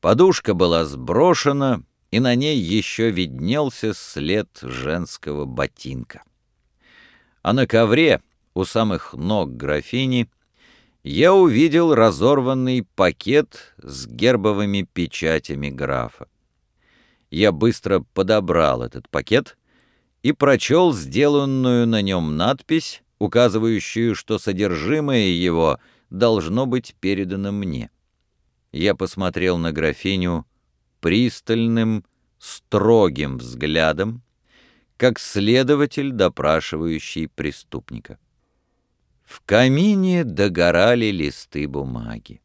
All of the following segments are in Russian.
Подушка была сброшена, и на ней еще виднелся след женского ботинка. А на ковре у самых ног графини я увидел разорванный пакет с гербовыми печатями графа. Я быстро подобрал этот пакет и прочел сделанную на нем надпись, указывающую, что содержимое его должно быть передано мне. Я посмотрел на графиню пристальным, строгим взглядом, как следователь, допрашивающий преступника. В камине догорали листы бумаги.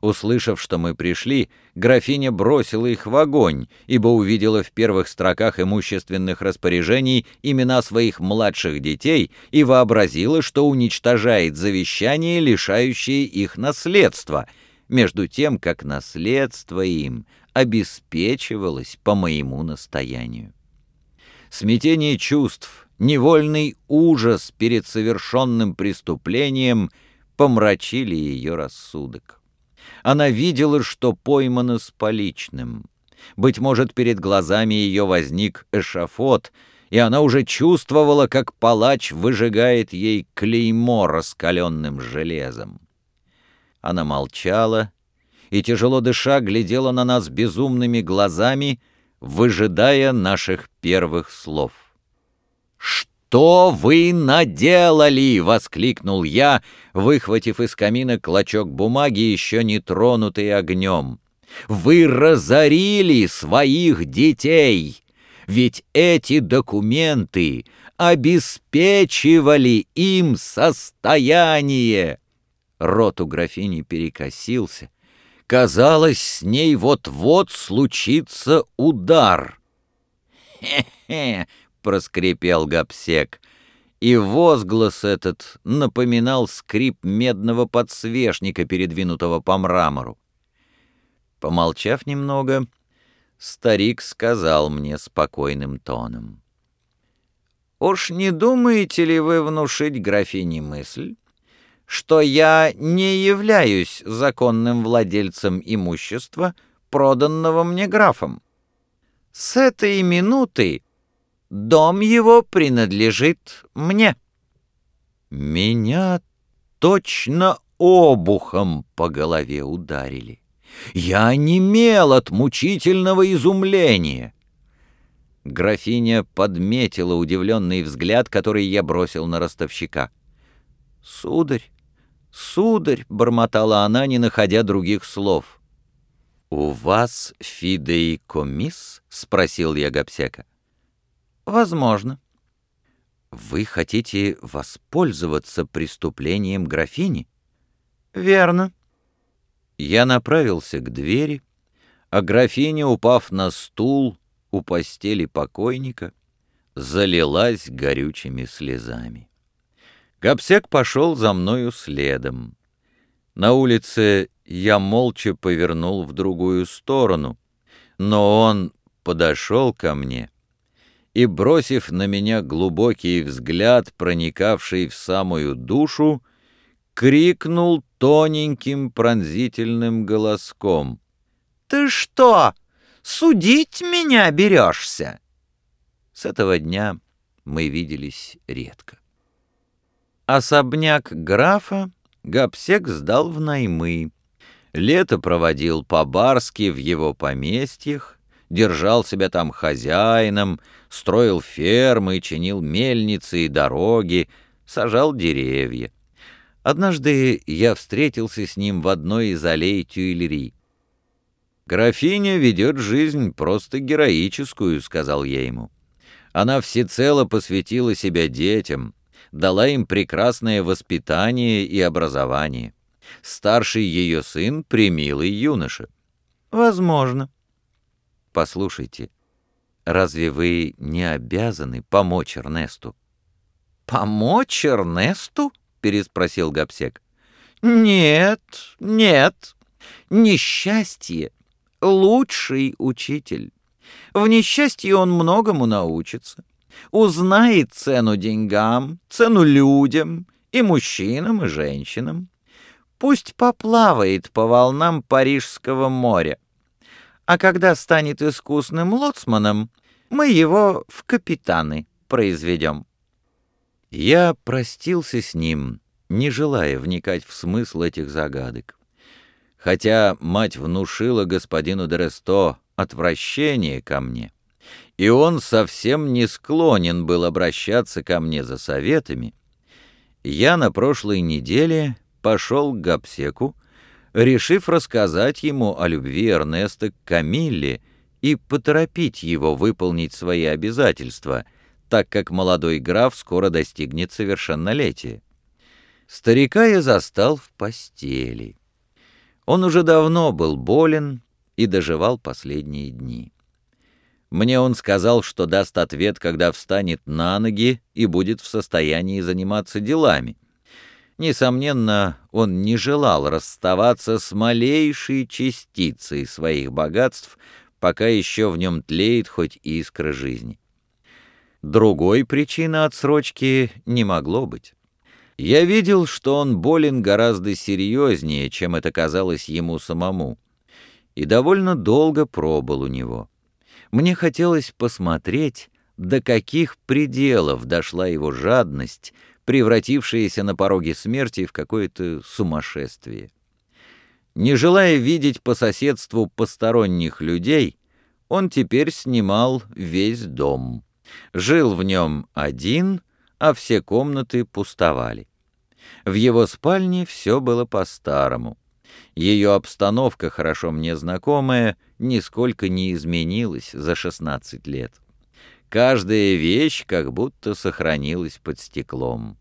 Услышав, что мы пришли, графиня бросила их в огонь, ибо увидела в первых строках имущественных распоряжений имена своих младших детей и вообразила, что уничтожает завещание, лишающее их наследства, между тем, как наследство им обеспечивалось по моему настоянию. Смятение чувств, невольный ужас перед совершенным преступлением помрачили ее рассудок. Она видела, что поймана с поличным. Быть может, перед глазами ее возник эшафот, и она уже чувствовала, как палач выжигает ей клеймо раскаленным железом. Она молчала и, тяжело дыша, глядела на нас безумными глазами, выжидая наших первых слов. «Что?» «Что вы наделали?» — воскликнул я, выхватив из камина клочок бумаги, еще не тронутый огнем. «Вы разорили своих детей! Ведь эти документы обеспечивали им состояние!» Рот у графини перекосился. Казалось, с ней вот-вот случится удар. «Хе-хе!» — проскрипел Гапсек. И возглас этот напоминал скрип медного подсвечника, передвинутого по мрамору. Помолчав немного, старик сказал мне спокойным тоном. «Уж не думаете ли вы внушить графине мысль, что я не являюсь законным владельцем имущества, проданного мне графом? С этой минуты Дом его принадлежит мне». Меня точно обухом по голове ударили. Я немел от мучительного изумления. Графиня подметила удивленный взгляд, который я бросил на ростовщика. «Сударь, сударь!» — бормотала она, не находя других слов. «У вас фидеикомис?» — спросил я Гапсека. Возможно. Вы хотите воспользоваться преступлением графини? Верно. Я направился к двери, а графиня, упав на стул у постели покойника, залилась горючими слезами. Гапсек пошел за мною следом. На улице я молча повернул в другую сторону, но он подошел ко мне — и, бросив на меня глубокий взгляд, проникавший в самую душу, крикнул тоненьким пронзительным голоском. «Ты что, судить меня берешься?» С этого дня мы виделись редко. Особняк графа Гапсек сдал в наймы. Лето проводил по-барски в его поместьях, держал себя там хозяином, строил фермы, чинил мельницы и дороги, сажал деревья. Однажды я встретился с ним в одной из аллей Тюильри. «Графиня ведет жизнь просто героическую», — сказал я ему. «Она всецело посвятила себя детям, дала им прекрасное воспитание и образование. Старший ее сын — примилый юноша». «Возможно», Послушайте, разве вы не обязаны помочь Эрнесту? Помочь Эрнесту? переспросил Гапсек. Нет, нет. Несчастье — лучший учитель. В несчастье он многому научится. Узнает цену деньгам, цену людям, и мужчинам, и женщинам. Пусть поплавает по волнам Парижского моря а когда станет искусным лоцманом, мы его в капитаны произведем. Я простился с ним, не желая вникать в смысл этих загадок. Хотя мать внушила господину Дересто отвращение ко мне, и он совсем не склонен был обращаться ко мне за советами, я на прошлой неделе пошел к Гапсеку, решив рассказать ему о любви Эрнеста к Камилле и поторопить его выполнить свои обязательства, так как молодой граф скоро достигнет совершеннолетия. Старика я застал в постели. Он уже давно был болен и доживал последние дни. Мне он сказал, что даст ответ, когда встанет на ноги и будет в состоянии заниматься делами. Несомненно, он не желал расставаться с малейшей частицей своих богатств, пока еще в нем тлеет хоть искра жизни. Другой причины отсрочки не могло быть. Я видел, что он болен гораздо серьезнее, чем это казалось ему самому, и довольно долго пробыл у него. Мне хотелось посмотреть, до каких пределов дошла его жадность, превратившаяся на пороге смерти в какое-то сумасшествие. Не желая видеть по соседству посторонних людей, он теперь снимал весь дом. Жил в нем один, а все комнаты пустовали. В его спальне все было по-старому. Ее обстановка, хорошо мне знакомая, нисколько не изменилась за 16 лет. Каждая вещь как будто сохранилась под стеклом.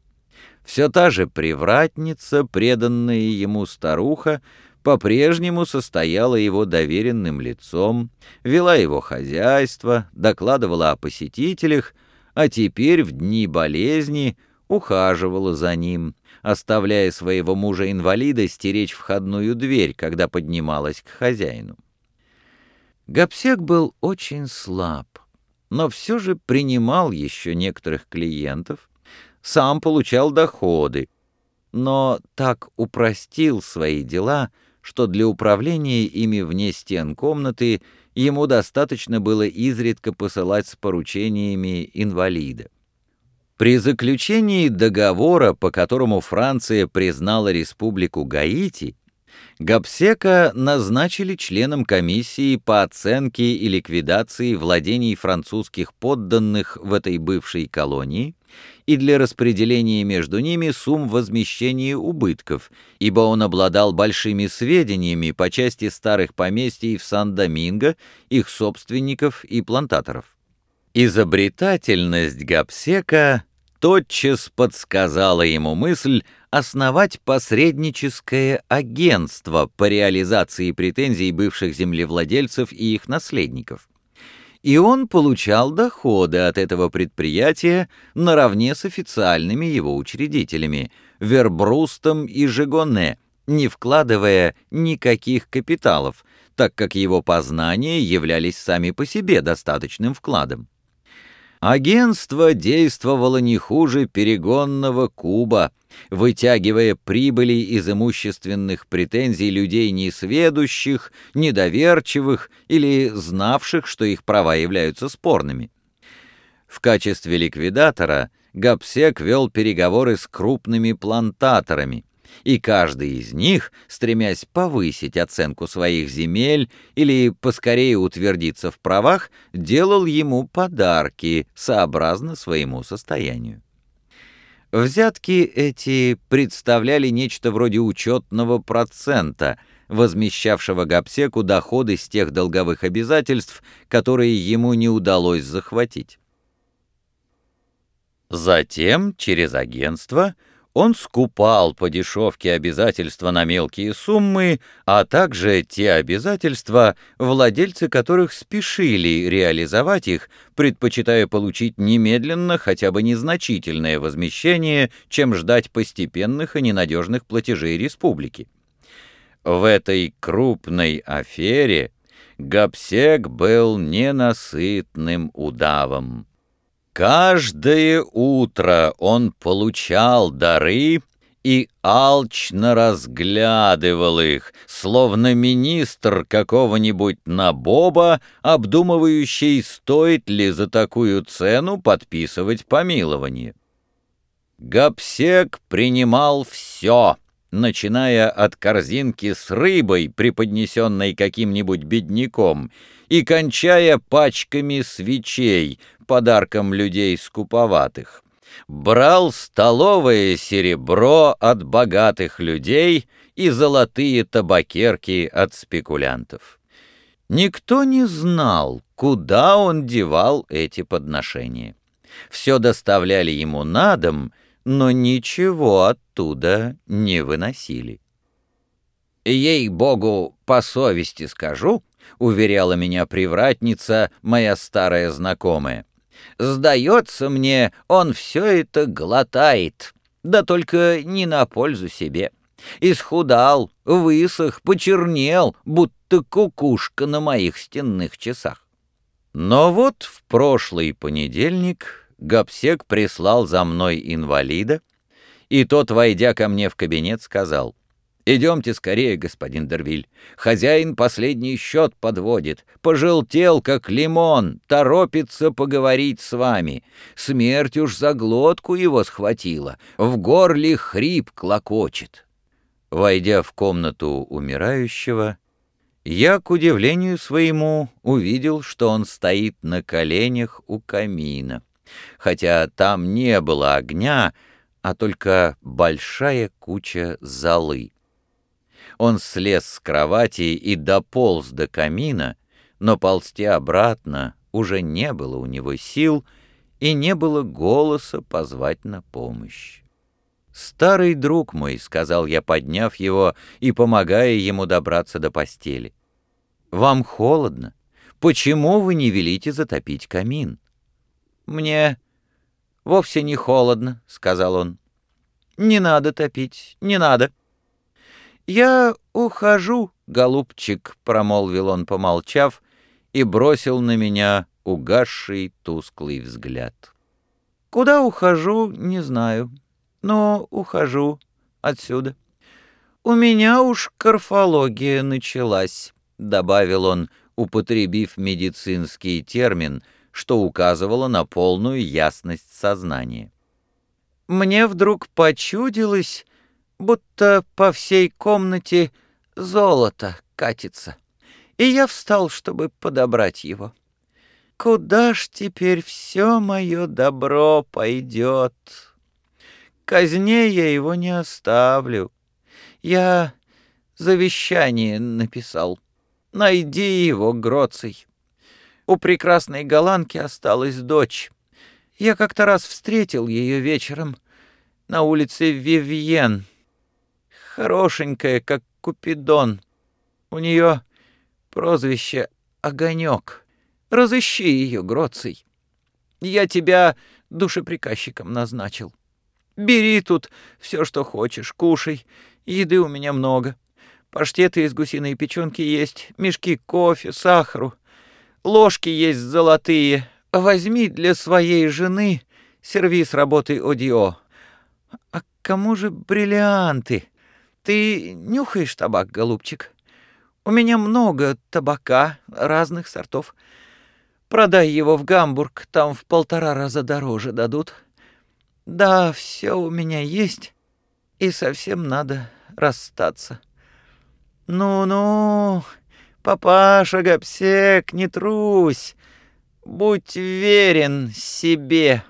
Все та же привратница, преданная ему старуха, по-прежнему состояла его доверенным лицом, вела его хозяйство, докладывала о посетителях, а теперь в дни болезни ухаживала за ним, оставляя своего мужа-инвалида стеречь входную дверь, когда поднималась к хозяину. Гапсек был очень слаб, но все же принимал еще некоторых клиентов, сам получал доходы, но так упростил свои дела, что для управления ими вне стен комнаты ему достаточно было изредка посылать с поручениями инвалида. При заключении договора, по которому Франция признала республику Гаити, Габсека назначили членом комиссии по оценке и ликвидации владений французских подданных в этой бывшей колонии и для распределения между ними сумм возмещения убытков, ибо он обладал большими сведениями по части старых поместий в Сан-Доминго, их собственников и плантаторов. Изобретательность Гапсека тотчас подсказала ему мысль основать посредническое агентство по реализации претензий бывших землевладельцев и их наследников. И он получал доходы от этого предприятия наравне с официальными его учредителями, Вербрустом и Жигоне, не вкладывая никаких капиталов, так как его познания являлись сами по себе достаточным вкладом. Агентство действовало не хуже перегонного куба, вытягивая прибыли из имущественных претензий людей несведущих, недоверчивых или знавших, что их права являются спорными. В качестве ликвидатора Гапсек вел переговоры с крупными плантаторами, и каждый из них, стремясь повысить оценку своих земель или поскорее утвердиться в правах, делал ему подарки сообразно своему состоянию. Взятки эти представляли нечто вроде учетного процента, возмещавшего Гапсеку доходы с тех долговых обязательств, которые ему не удалось захватить. Затем, через агентство, он скупал по дешевке обязательства на мелкие суммы, а также те обязательства, владельцы которых спешили реализовать их, предпочитая получить немедленно хотя бы незначительное возмещение, чем ждать постепенных и ненадежных платежей республики. В этой крупной афере Гапсек был ненасытным удавом. Каждое утро он получал дары и алчно разглядывал их, словно министр какого-нибудь набоба, обдумывающий, стоит ли за такую цену подписывать помилование. Гапсек принимал все, начиная от корзинки с рыбой, преподнесенной каким-нибудь бедняком, и кончая пачками свечей, подарком людей скуповатых. Брал столовое серебро от богатых людей и золотые табакерки от спекулянтов. Никто не знал, куда он девал эти подношения. Все доставляли ему на дом, но ничего оттуда не выносили. «Ей-богу, по совести скажу», — уверяла меня привратница, моя старая знакомая. «Сдается мне, он все это глотает, да только не на пользу себе. Исхудал, высох, почернел, будто кукушка на моих стенных часах». Но вот в прошлый понедельник Гапсек прислал за мной инвалида, и тот, войдя ко мне в кабинет, сказал — «Идемте скорее, господин Дервиль. Хозяин последний счет подводит. Пожелтел, как лимон, торопится поговорить с вами. Смерть уж за глотку его схватила, в горле хрип клокочет». Войдя в комнату умирающего, я, к удивлению своему, увидел, что он стоит на коленях у камина, хотя там не было огня, а только большая куча золы. Он слез с кровати и дополз до камина, но ползти обратно уже не было у него сил и не было голоса позвать на помощь. «Старый друг мой», — сказал я, подняв его и помогая ему добраться до постели. «Вам холодно. Почему вы не велите затопить камин?» «Мне вовсе не холодно», — сказал он. «Не надо топить, не надо». «Я ухожу, голубчик», — промолвил он, помолчав, и бросил на меня угасший тусклый взгляд. «Куда ухожу, не знаю, но ухожу отсюда. У меня уж карфология началась», — добавил он, употребив медицинский термин, что указывало на полную ясность сознания. «Мне вдруг почудилось, будто по всей комнате золото катится. И я встал, чтобы подобрать его. Куда ж теперь все мое добро пойдет? Казне я его не оставлю. Я завещание написал. Найди его, Гроций. У прекрасной голландки осталась дочь. Я как-то раз встретил ее вечером на улице Вивьен хорошенькая, как Купидон. У нее прозвище Огонек. Разыщи ее, Гроций. Я тебя душеприказчиком назначил. Бери тут все, что хочешь, кушай. Еды у меня много. Паштеты из гусиной печенки есть, мешки кофе, сахару. Ложки есть золотые. Возьми для своей жены сервиз работы Одио. А кому же бриллианты? Ты нюхаешь табак, голубчик? У меня много табака разных сортов. Продай его в Гамбург, там в полтора раза дороже дадут. Да, все у меня есть, и совсем надо расстаться. Ну-ну, папаша Гапсек, не трусь, будь верен себе.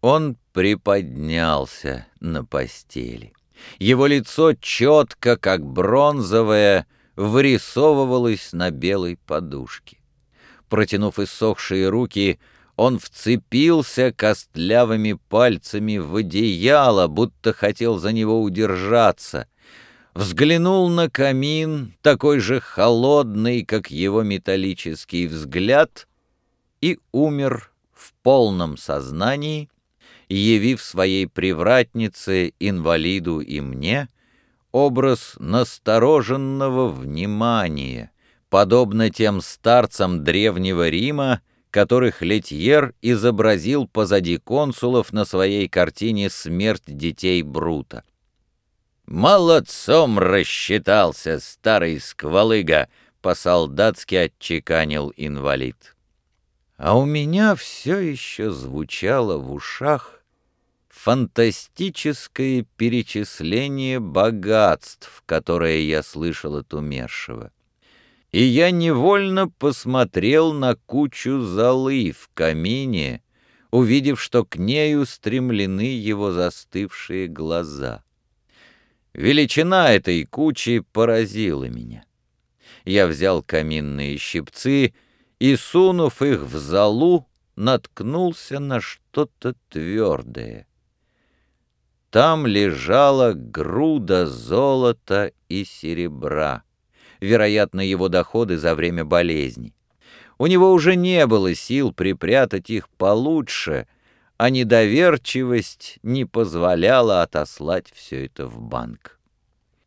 Он приподнялся на постели. Его лицо четко, как бронзовое, вырисовывалось на белой подушке. Протянув иссохшие руки, он вцепился костлявыми пальцами в одеяло, будто хотел за него удержаться. Взглянул на камин, такой же холодный, как его металлический взгляд, и умер в полном сознании, явив своей привратнице, инвалиду и мне образ настороженного внимания, подобно тем старцам Древнего Рима, которых Летьер изобразил позади консулов на своей картине «Смерть детей Брута». «Молодцом рассчитался старый сквалыга!» — по-солдатски отчеканил инвалид. А у меня все еще звучало в ушах фантастическое перечисление богатств, которое я слышал от умершего. И я невольно посмотрел на кучу золы в камине, увидев, что к нею стремлены его застывшие глаза. Величина этой кучи поразила меня. Я взял каминные щипцы и, сунув их в золу, наткнулся на что-то твердое. Там лежала груда золота и серебра, вероятно, его доходы за время болезни. У него уже не было сил припрятать их получше, а недоверчивость не позволяла отослать все это в банк.